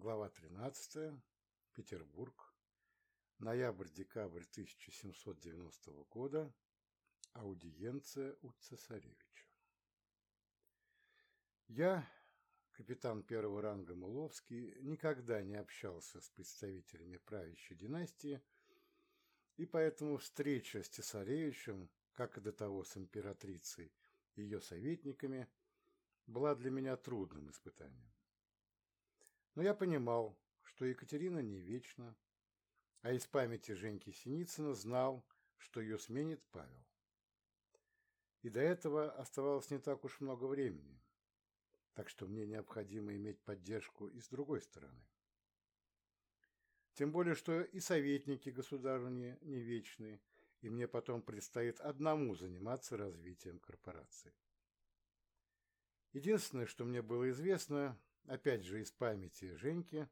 Глава 13. Петербург. Ноябрь-декабрь 1790 года. Аудиенция у цесаревича. Я, капитан первого ранга Муловский, никогда не общался с представителями правящей династии, и поэтому встреча с цесаревичем, как и до того с императрицей и ее советниками, была для меня трудным испытанием. Но я понимал, что Екатерина не вечна, а из памяти Женьки Синицына знал, что ее сменит Павел. И до этого оставалось не так уж много времени, так что мне необходимо иметь поддержку и с другой стороны. Тем более, что и советники государыни не вечны, и мне потом предстоит одному заниматься развитием корпорации. Единственное, что мне было известно, опять же из памяти Женьки,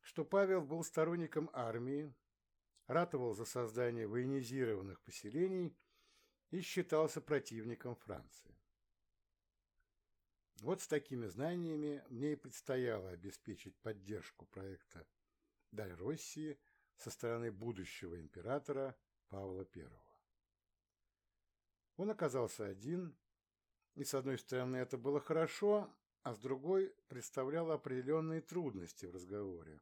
что Павел был сторонником армии, ратовал за создание военизированных поселений и считался противником Франции. Вот с такими знаниями мне и предстояло обеспечить поддержку проекта «Даль России» со стороны будущего императора Павла I. Он оказался один, и, с одной стороны, это было хорошо, а с другой представляло определенные трудности в разговоре.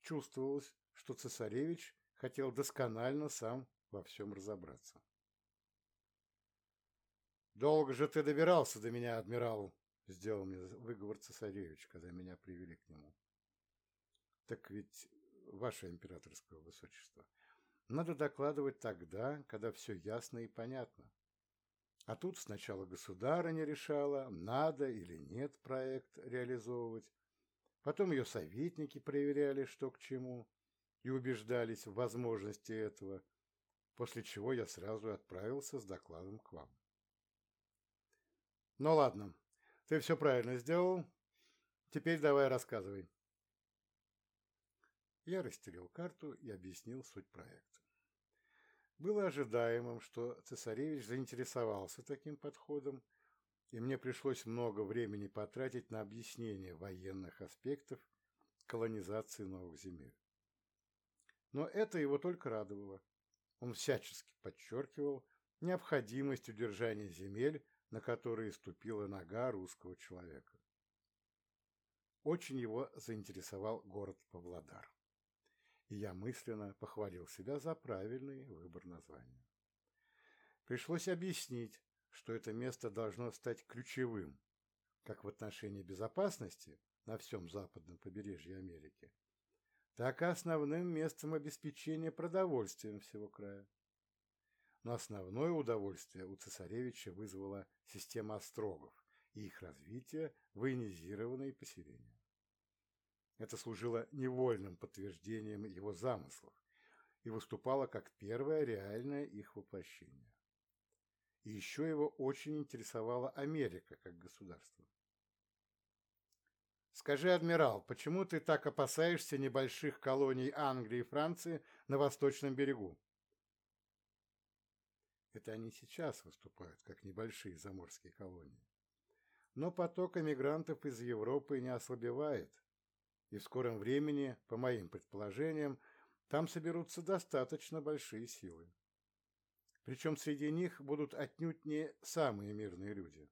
Чувствовалось, что цесаревич хотел досконально сам во всем разобраться. «Долго же ты добирался до меня, адмирал!» — сделал мне выговор цесаревич, когда меня привели к нему. «Так ведь, ваше императорское высочество, надо докладывать тогда, когда все ясно и понятно. А тут сначала государыня решала, надо или нет проект реализовывать. Потом ее советники проверяли, что к чему, и убеждались в возможности этого, после чего я сразу отправился с докладом к вам. Ну ладно, ты все правильно сделал. Теперь давай рассказывай. Я расстелил карту и объяснил суть проекта. Было ожидаемым, что цесаревич заинтересовался таким подходом, и мне пришлось много времени потратить на объяснение военных аспектов колонизации новых земель. Но это его только радовало. Он всячески подчеркивал необходимость удержания земель, на которые ступила нога русского человека. Очень его заинтересовал город Павлодар и я мысленно похвалил себя за правильный выбор названия. Пришлось объяснить, что это место должно стать ключевым, как в отношении безопасности на всем западном побережье Америки, так и основным местом обеспечения продовольствием всего края. Но основное удовольствие у цесаревича вызвала система острогов и их развитие военизированные поселения. Это служило невольным подтверждением его замыслов и выступало как первое реальное их воплощение. И еще его очень интересовала Америка как государство. Скажи, адмирал, почему ты так опасаешься небольших колоний Англии и Франции на восточном берегу? Это они сейчас выступают как небольшие заморские колонии. Но поток эмигрантов из Европы не ослабевает, и в скором времени, по моим предположениям, там соберутся достаточно большие силы. Причем среди них будут отнюдь не самые мирные люди,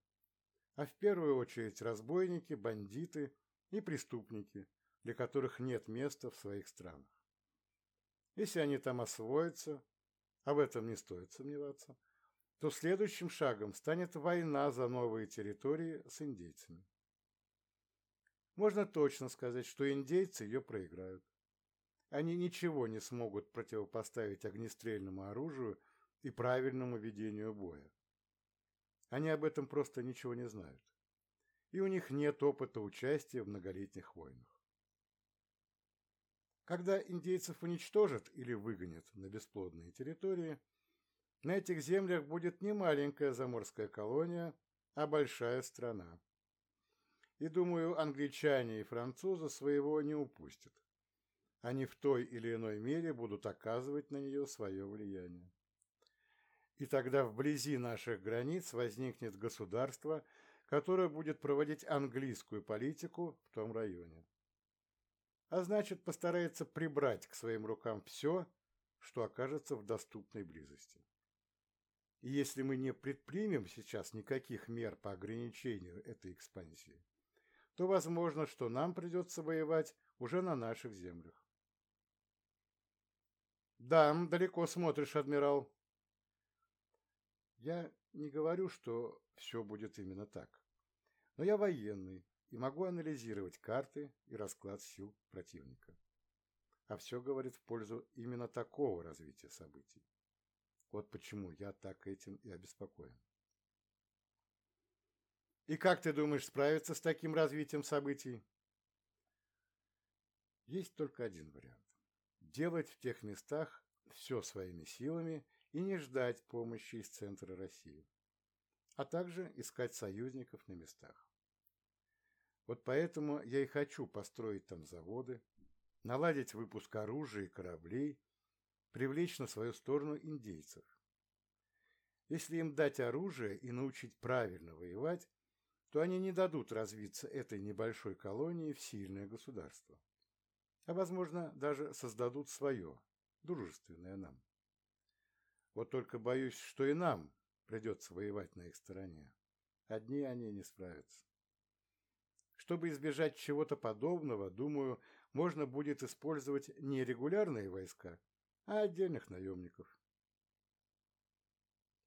а в первую очередь разбойники, бандиты и преступники, для которых нет места в своих странах. Если они там освоятся, об этом не стоит сомневаться, то следующим шагом станет война за новые территории с индейцами. Можно точно сказать, что индейцы ее проиграют. Они ничего не смогут противопоставить огнестрельному оружию и правильному ведению боя. Они об этом просто ничего не знают. И у них нет опыта участия в многолетних войнах. Когда индейцев уничтожат или выгонят на бесплодные территории, на этих землях будет не маленькая заморская колония, а большая страна. И, думаю, англичане и французы своего не упустят. Они в той или иной мере будут оказывать на нее свое влияние. И тогда вблизи наших границ возникнет государство, которое будет проводить английскую политику в том районе. а значит постарается прибрать к своим рукам все, что окажется в доступной близости. И если мы не предпримем сейчас никаких мер по ограничению этой экспансии, то возможно, что нам придется воевать уже на наших землях. Да, далеко смотришь, адмирал. Я не говорю, что все будет именно так. Но я военный и могу анализировать карты и расклад сил противника. А все говорит в пользу именно такого развития событий. Вот почему я так этим и обеспокоен. И как ты думаешь справиться с таким развитием событий? Есть только один вариант. Делать в тех местах все своими силами и не ждать помощи из центра России, а также искать союзников на местах. Вот поэтому я и хочу построить там заводы, наладить выпуск оружия и кораблей, привлечь на свою сторону индейцев. Если им дать оружие и научить правильно воевать, то они не дадут развиться этой небольшой колонии в сильное государство. А, возможно, даже создадут свое, дружественное нам. Вот только боюсь, что и нам придется воевать на их стороне. Одни они не справятся. Чтобы избежать чего-то подобного, думаю, можно будет использовать не регулярные войска, а отдельных наемников.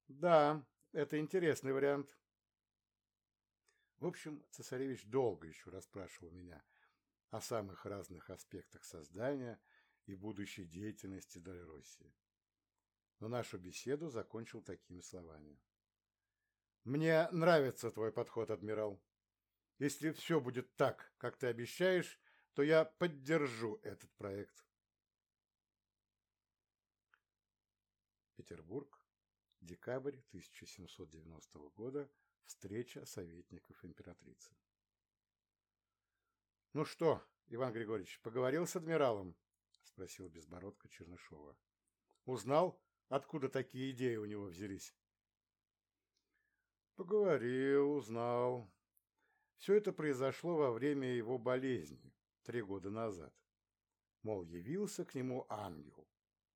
Да, это интересный вариант. В общем, цесаревич долго еще расспрашивал меня о самых разных аспектах создания и будущей деятельности Дальроссии. Но нашу беседу закончил такими словами. «Мне нравится твой подход, адмирал. Если все будет так, как ты обещаешь, то я поддержу этот проект». Петербург, декабрь 1790 года, встреча советников императрицы. «Ну что, Иван Григорьевич, поговорил с адмиралом?» – спросил Безбородко Чернышова. «Узнал, откуда такие идеи у него взялись?» «Поговорил, узнал. Все это произошло во время его болезни, три года назад. Мол, явился к нему ангел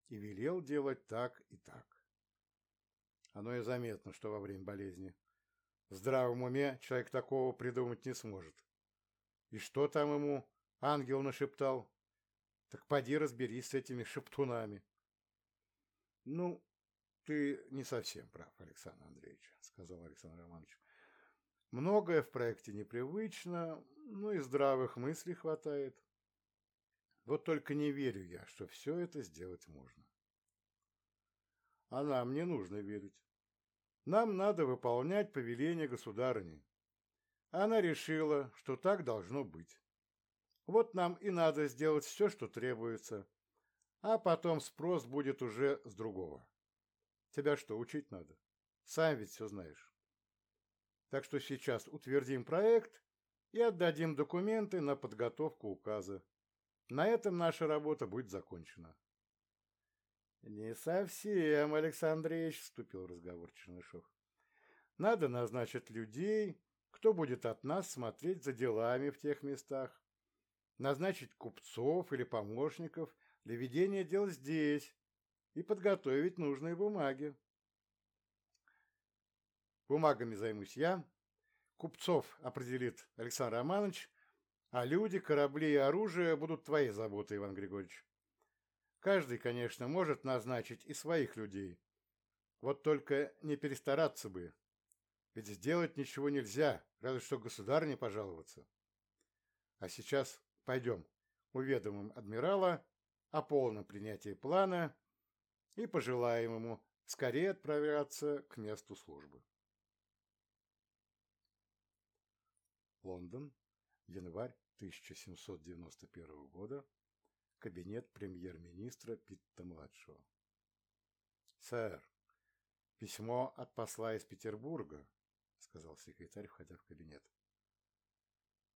и велел делать так и так. Оно и заметно, что во время болезни. В здравом уме человек такого придумать не сможет. И что там ему ангел нашептал? Так поди разберись с этими шептунами. Ну, ты не совсем прав, Александр Андреевич, сказал Александр Романович. Многое в проекте непривычно, но и здравых мыслей хватает. Вот только не верю я, что все это сделать можно. А нам не нужно верить. Нам надо выполнять повеление государыни. Она решила, что так должно быть. Вот нам и надо сделать все, что требуется, а потом спрос будет уже с другого. Тебя что, учить надо? Сам ведь все знаешь. Так что сейчас утвердим проект и отдадим документы на подготовку указа. На этом наша работа будет закончена. «Не совсем, Александр Ильич», — вступил в разговор Чернышов. «Надо назначить людей, кто будет от нас смотреть за делами в тех местах, назначить купцов или помощников для ведения дел здесь и подготовить нужные бумаги. Бумагами займусь я, купцов определит Александр Романович, а люди, корабли и оружие будут твоей заботой, Иван Григорьевич. Каждый, конечно, может назначить и своих людей. Вот только не перестараться бы, ведь сделать ничего нельзя, разве что государь пожаловаться. А сейчас пойдем, уведомим адмирала о полном принятии плана и пожелаем ему скорее отправляться к месту службы. Лондон, январь 1791 года, кабинет премьер-министра Питта-младшего. «Сэр, письмо от посла из Петербурга», — сказал секретарь, входя в кабинет.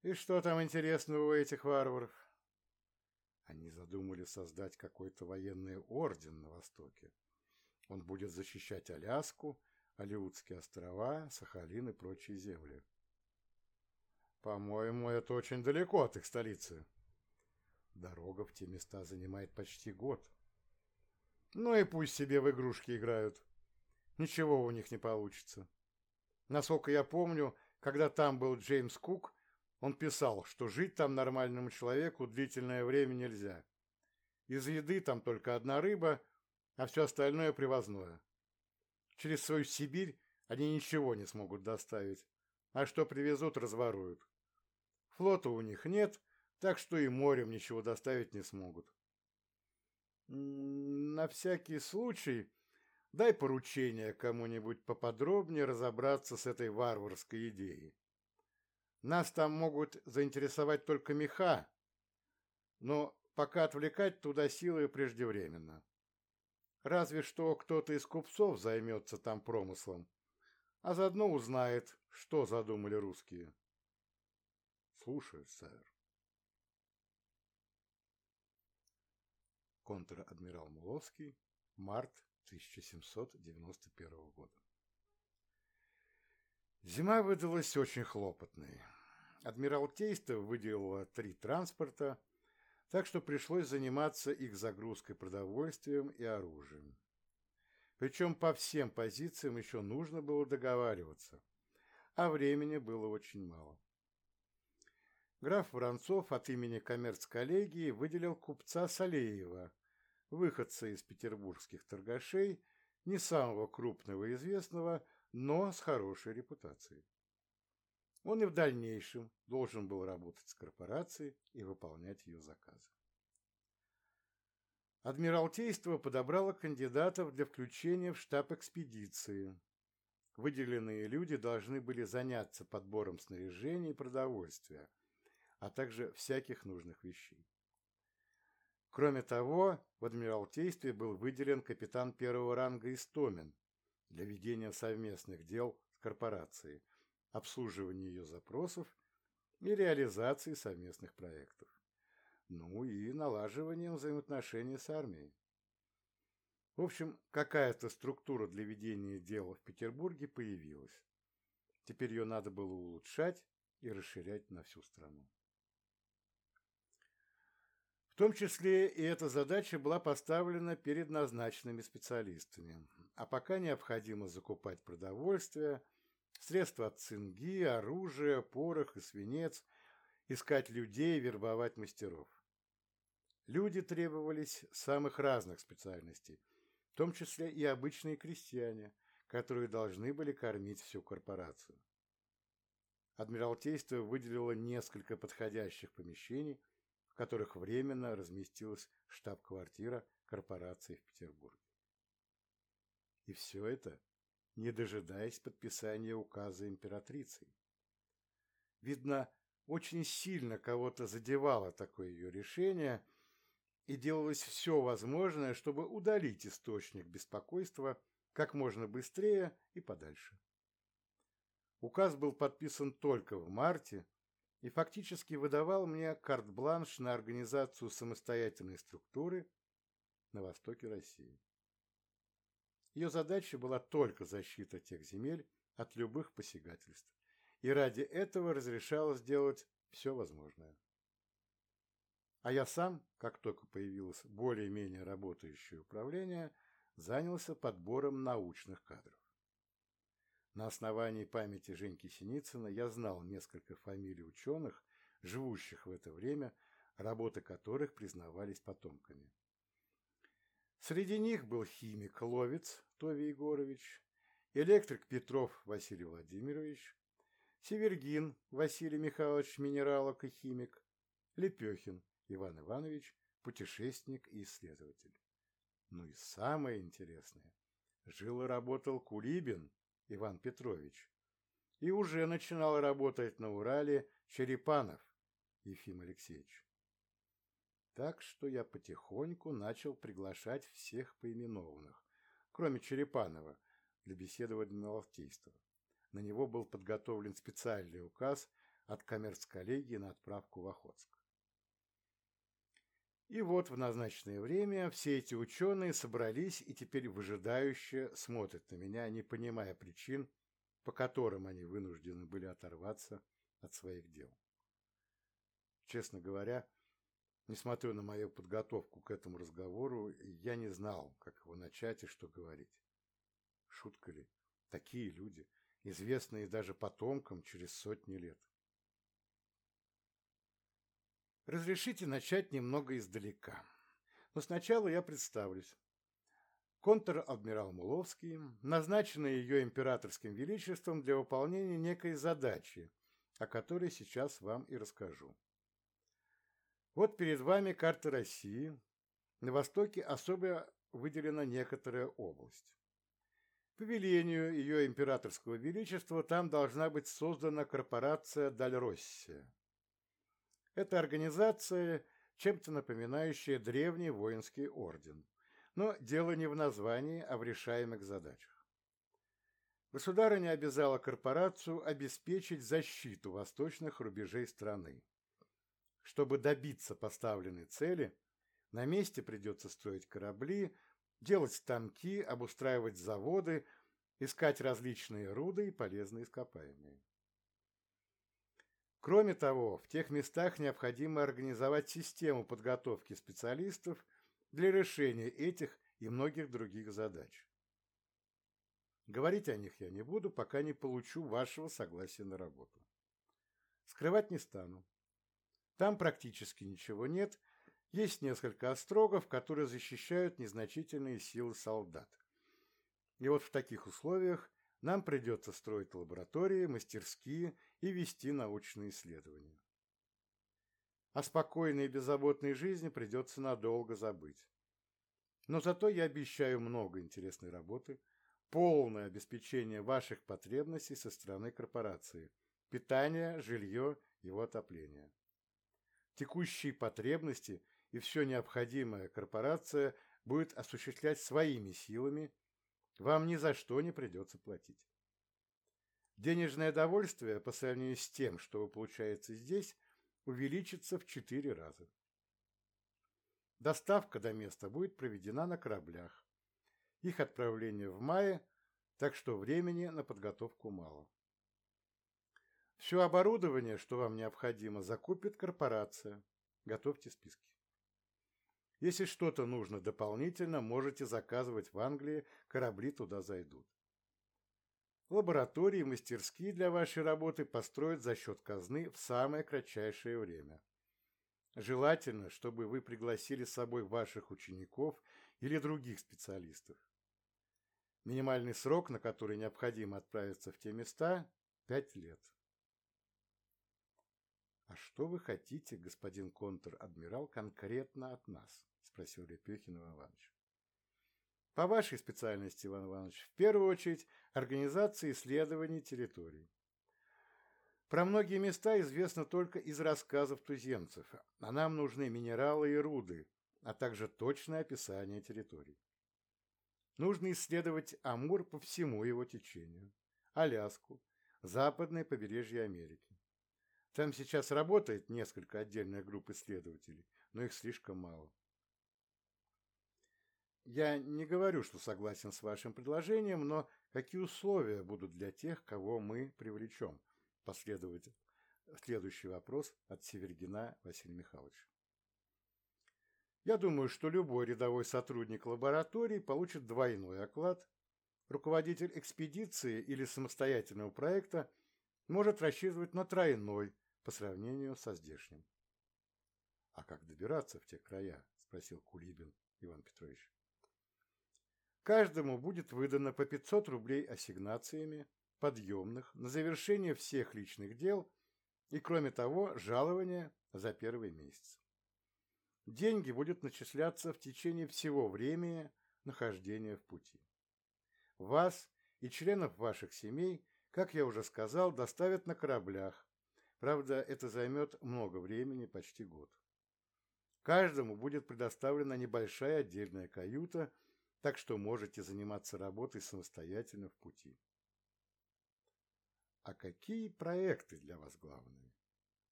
«И что там интересного у этих варваров?» Они задумали создать какой-то военный орден на Востоке. Он будет защищать Аляску, Алиутские острова, Сахалин и прочие земли. По-моему, это очень далеко от их столицы. Дорога в те места занимает почти год. Ну и пусть себе в игрушки играют. Ничего у них не получится. Насколько я помню, когда там был Джеймс Кук, он писал, что жить там нормальному человеку длительное время нельзя. Из еды там только одна рыба, а все остальное привозное. Через свою Сибирь они ничего не смогут доставить, а что привезут, разворуют. Флота у них нет, так что и морем ничего доставить не смогут. На всякий случай дай поручение кому-нибудь поподробнее разобраться с этой варварской идеей. Нас там могут заинтересовать только меха, но пока отвлекать туда силы преждевременно. Разве что кто-то из купцов займется там промыслом, а заодно узнает, что задумали русские. Слушаю, сэр. Контр-адмирал Муловский, март 1791 года. Зима выдалась очень хлопотной. Адмиралтейство выделило три транспорта, так что пришлось заниматься их загрузкой продовольствием и оружием. Причем по всем позициям еще нужно было договариваться, а времени было очень мало. Граф Воронцов от имени коммерц-коллегии выделил купца Салеева, выходца из петербургских торгашей, не самого крупного и известного, но с хорошей репутацией. Он и в дальнейшем должен был работать с корпорацией и выполнять ее заказы. Адмиралтейство подобрало кандидатов для включения в штаб экспедиции. Выделенные люди должны были заняться подбором снаряжения и продовольствия, а также всяких нужных вещей. Кроме того, в Адмиралтействе был выделен капитан первого ранга Истомин для ведения совместных дел с корпорацией, обслуживания ее запросов и реализации совместных проектов ну и налаживанием взаимоотношений с армией. В общем, какая-то структура для ведения дела в Петербурге появилась. Теперь ее надо было улучшать и расширять на всю страну. В том числе и эта задача была поставлена перед назначенными специалистами. А пока необходимо закупать продовольствие, средства от цинги, оружие, порох и свинец, искать людей, вербовать мастеров. Люди требовались самых разных специальностей, в том числе и обычные крестьяне, которые должны были кормить всю корпорацию. Адмиралтейство выделило несколько подходящих помещений, в которых временно разместилась штаб-квартира корпорации в Петербурге. И все это, не дожидаясь подписания указа императрицей. Видно, очень сильно кого-то задевало такое ее решение, и делалось все возможное, чтобы удалить источник беспокойства как можно быстрее и подальше. Указ был подписан только в марте и фактически выдавал мне карт-бланш на организацию самостоятельной структуры на востоке России. Ее задача была только защита тех земель от любых посягательств, и ради этого разрешалось делать все возможное. А я сам, как только появилось более-менее работающее управление, занялся подбором научных кадров. На основании памяти Женьки Синицына я знал несколько фамилий ученых, живущих в это время, работы которых признавались потомками. Среди них был химик Ловец Тови Егорович, электрик Петров Василий Владимирович, Севергин Василий Михайлович минералог и химик, Лепехин Иван Иванович – путешественник и исследователь. Ну и самое интересное – жил и работал Кулибин Иван Петрович. И уже начинал работать на Урале Черепанов Ефим Алексеевич. Так что я потихоньку начал приглашать всех поименованных, кроме Черепанова, для беседы в Адмиралтейство. На него был подготовлен специальный указ от коммерц-коллегии на отправку в Охотск. И вот в назначенное время все эти ученые собрались и теперь выжидающе смотрят на меня, не понимая причин, по которым они вынуждены были оторваться от своих дел. Честно говоря, Несмотря на мою подготовку к этому разговору, я не знал, как его начать и что говорить. Шутка ли? Такие люди, известные даже потомкам через сотни лет. Разрешите начать немного издалека. Но сначала я представлюсь. Контр-адмирал Муловский, назначенный ее императорским величеством для выполнения некой задачи, о которой сейчас вам и расскажу. Вот перед вами карта России. На востоке особо выделена некоторая область. По велению ее императорского величества там должна быть создана корпорация Дальроссия. Это организация, чем-то напоминающая древний воинский орден. Но дело не в названии, а в решаемых задачах. Государыня обязала корпорацию обеспечить защиту восточных рубежей страны. Чтобы добиться поставленной цели, на месте придется строить корабли, делать станки, обустраивать заводы, искать различные руды и полезные ископаемые. Кроме того, в тех местах необходимо организовать систему подготовки специалистов для решения этих и многих других задач. Говорить о них я не буду, пока не получу вашего согласия на работу. Скрывать не стану. Там практически ничего нет, есть несколько острогов, которые защищают незначительные силы солдат. И вот в таких условиях нам придется строить лаборатории, мастерские и вести научные исследования. О спокойной и беззаботной жизни придется надолго забыть. Но зато я обещаю много интересной работы, полное обеспечение ваших потребностей со стороны корпорации, питание, жилье, его отопление. Текущие потребности и все необходимое корпорация будет осуществлять своими силами, вам ни за что не придется платить. Денежное довольствие по сравнению с тем, что вы получаете здесь, увеличится в четыре раза. Доставка до места будет проведена на кораблях. Их отправление в мае, так что времени на подготовку мало. Все оборудование, что вам необходимо, закупит корпорация. Готовьте списки. Если что-то нужно дополнительно, можете заказывать в Англии, корабли туда зайдут. Лаборатории и мастерские для вашей работы построят за счет казны в самое кратчайшее время. Желательно, чтобы вы пригласили с собой ваших учеников или других специалистов. Минимальный срок, на который необходимо отправиться в те места – пять лет. «А что вы хотите, господин контр-адмирал, конкретно от нас?» – спросил Лепехин Иван Иванович. «По вашей специальности, Иван Иванович, в первую очередь организация исследований территорий. Про многие места известно только из рассказов туземцев, а нам нужны минералы и руды, а также точное описание территорий. Нужно исследовать Амур по всему его течению, Аляску, западное побережье Америки. Там сейчас работает несколько отдельных групп исследователей, но их слишком мало. Я не говорю, что согласен с вашим предложением, но какие условия будут для тех, кого мы привлечем? Последовать следующий вопрос от Севергина Василия Михайловича. Я думаю, что любой рядовой сотрудник лаборатории получит двойной оклад. Руководитель экспедиции или самостоятельного проекта может рассчитывать на тройной по сравнению со здешним. — А как добираться в те края? — спросил Кулибин Иван Петрович. Каждому будет выдано по 500 рублей ассигнациями, подъемных, на завершение всех личных дел и, кроме того, жалование за первый месяц. Деньги будут начисляться в течение всего времени нахождения в пути. Вас и членов ваших семей, как я уже сказал, доставят на кораблях, Правда, это займет много времени, почти год. Каждому будет предоставлена небольшая отдельная каюта, так что можете заниматься работой самостоятельно в пути. А какие проекты для вас главные?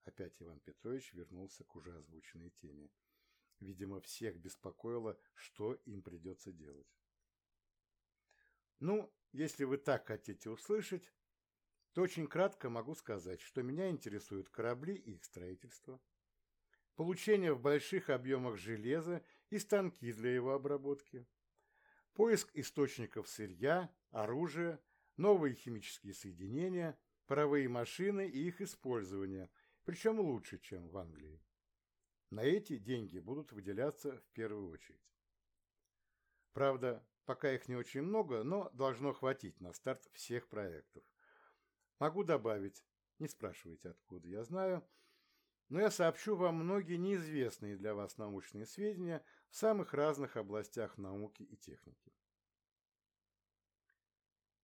Опять Иван Петрович вернулся к уже озвученной теме. Видимо, всех беспокоило, что им придется делать. Ну, если вы так хотите услышать, то очень кратко могу сказать, что меня интересуют корабли и их строительство, получение в больших объемах железа и станки для его обработки, поиск источников сырья, оружия, новые химические соединения, паровые машины и их использование, причем лучше, чем в Англии. На эти деньги будут выделяться в первую очередь. Правда, пока их не очень много, но должно хватить на старт всех проектов. Могу добавить, не спрашивайте откуда, я знаю, но я сообщу вам многие неизвестные для вас научные сведения в самых разных областях науки и техники.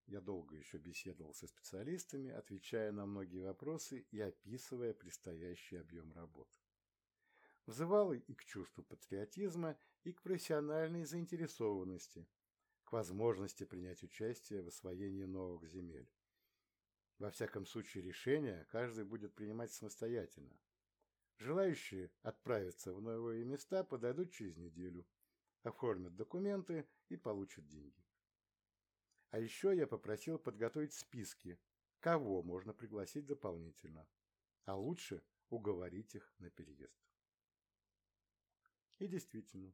Я долго еще беседовал со специалистами, отвечая на многие вопросы и описывая предстоящий объем работы. Взывал и к чувству патриотизма, и к профессиональной заинтересованности, к возможности принять участие в освоении новых земель. Во всяком случае, решение каждый будет принимать самостоятельно. Желающие отправиться в новые места подойдут через неделю, оформят документы и получат деньги. А еще я попросил подготовить списки, кого можно пригласить дополнительно, а лучше уговорить их на переезд. И действительно,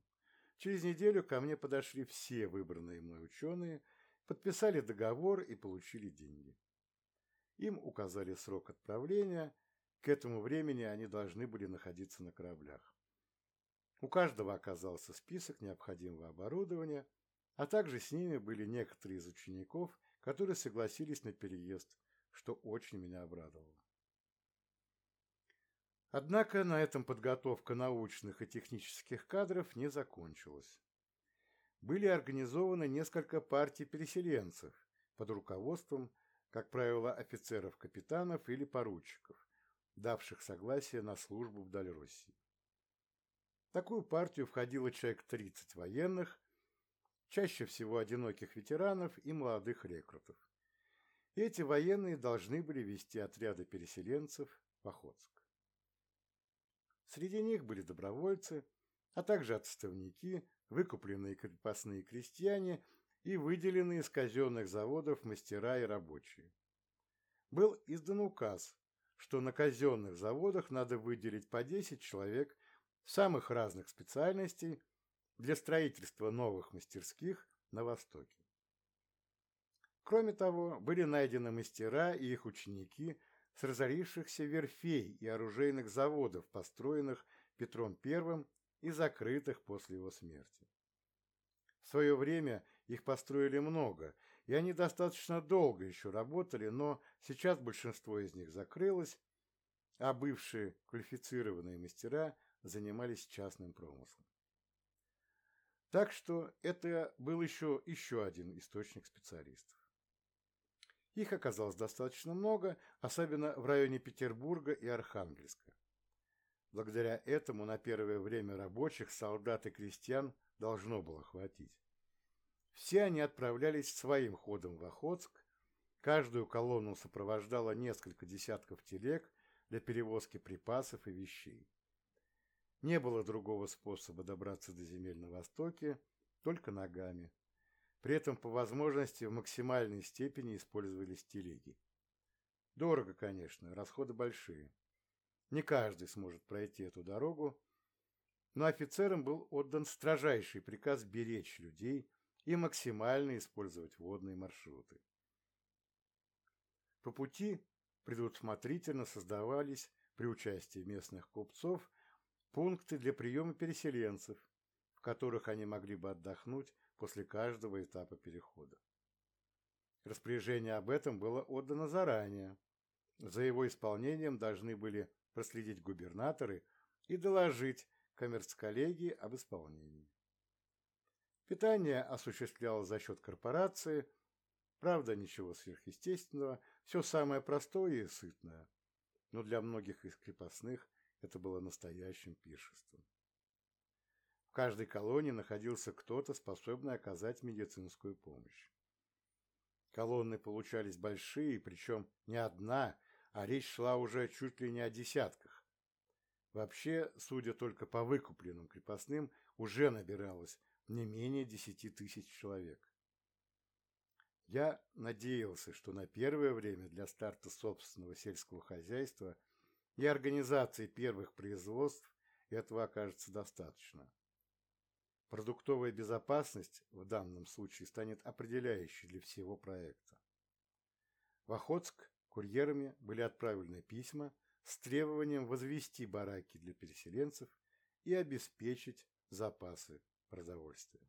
через неделю ко мне подошли все выбранные мной ученые, подписали договор и получили деньги. Им указали срок отправления, к этому времени они должны были находиться на кораблях. У каждого оказался список необходимого оборудования, а также с ними были некоторые из учеников, которые согласились на переезд, что очень меня обрадовало. Однако на этом подготовка научных и технических кадров не закончилась. Были организованы несколько партий переселенцев под руководством, как правило, офицеров-капитанов или поручиков, давших согласие на службу вдаль России. В такую партию входило человек 30 военных, чаще всего одиноких ветеранов и молодых рекрутов. эти военные должны были вести отряды переселенцев в Охотск. Среди них были добровольцы, а также отставники, выкупленные крепостные крестьяне и выделенные из казенных заводов мастера и рабочие. Был издан указ, что на казенных заводах надо выделить по 10 человек самых разных специальностей для строительства новых мастерских на Востоке. Кроме того, были найдены мастера и их ученики с разорившихся верфей и оружейных заводов, построенных Петром I и закрытых после его смерти. В свое время их построили много, и они достаточно долго еще работали, но сейчас большинство из них закрылось, а бывшие квалифицированные мастера занимались частным промыслом. Так что это был еще, еще один источник специалистов. Их оказалось достаточно много, особенно в районе Петербурга и Архангельска. Благодаря этому на первое время рабочих, солдат и крестьян должно было хватить. Все они отправлялись своим ходом в Охотск, каждую колонну сопровождало несколько десятков телег для перевозки припасов и вещей. Не было другого способа добраться до земель на востоке, только ногами. При этом по возможности в максимальной степени использовались телеги. Дорого, конечно, расходы большие. Не каждый сможет пройти эту дорогу, но офицерам был отдан строжайший приказ беречь людей и максимально использовать водные маршруты. По пути предусмотрительно создавались при участии местных купцов пункты для приема переселенцев, в которых они могли бы отдохнуть после каждого этапа перехода. Распоряжение об этом было отдано заранее. За его исполнением должны были проследить губернаторы и доложить коммерц-коллегии об исполнении. Питание осуществлялось за счет корпорации, правда, ничего сверхъестественного, все самое простое и сытное, но для многих из крепостных это было настоящим пиршеством каждой колонии находился кто-то, способный оказать медицинскую помощь. Колонны получались большие, причем не одна, а речь шла уже чуть ли не о десятках. Вообще, судя только по выкупленным крепостным, уже набиралось не менее десяти тысяч человек. Я надеялся, что на первое время для старта собственного сельского хозяйства и организации первых производств этого окажется достаточно. Продуктовая безопасность в данном случае станет определяющей для всего проекта. В Охотск курьерами были отправлены письма с требованием возвести бараки для переселенцев и обеспечить запасы продовольствия.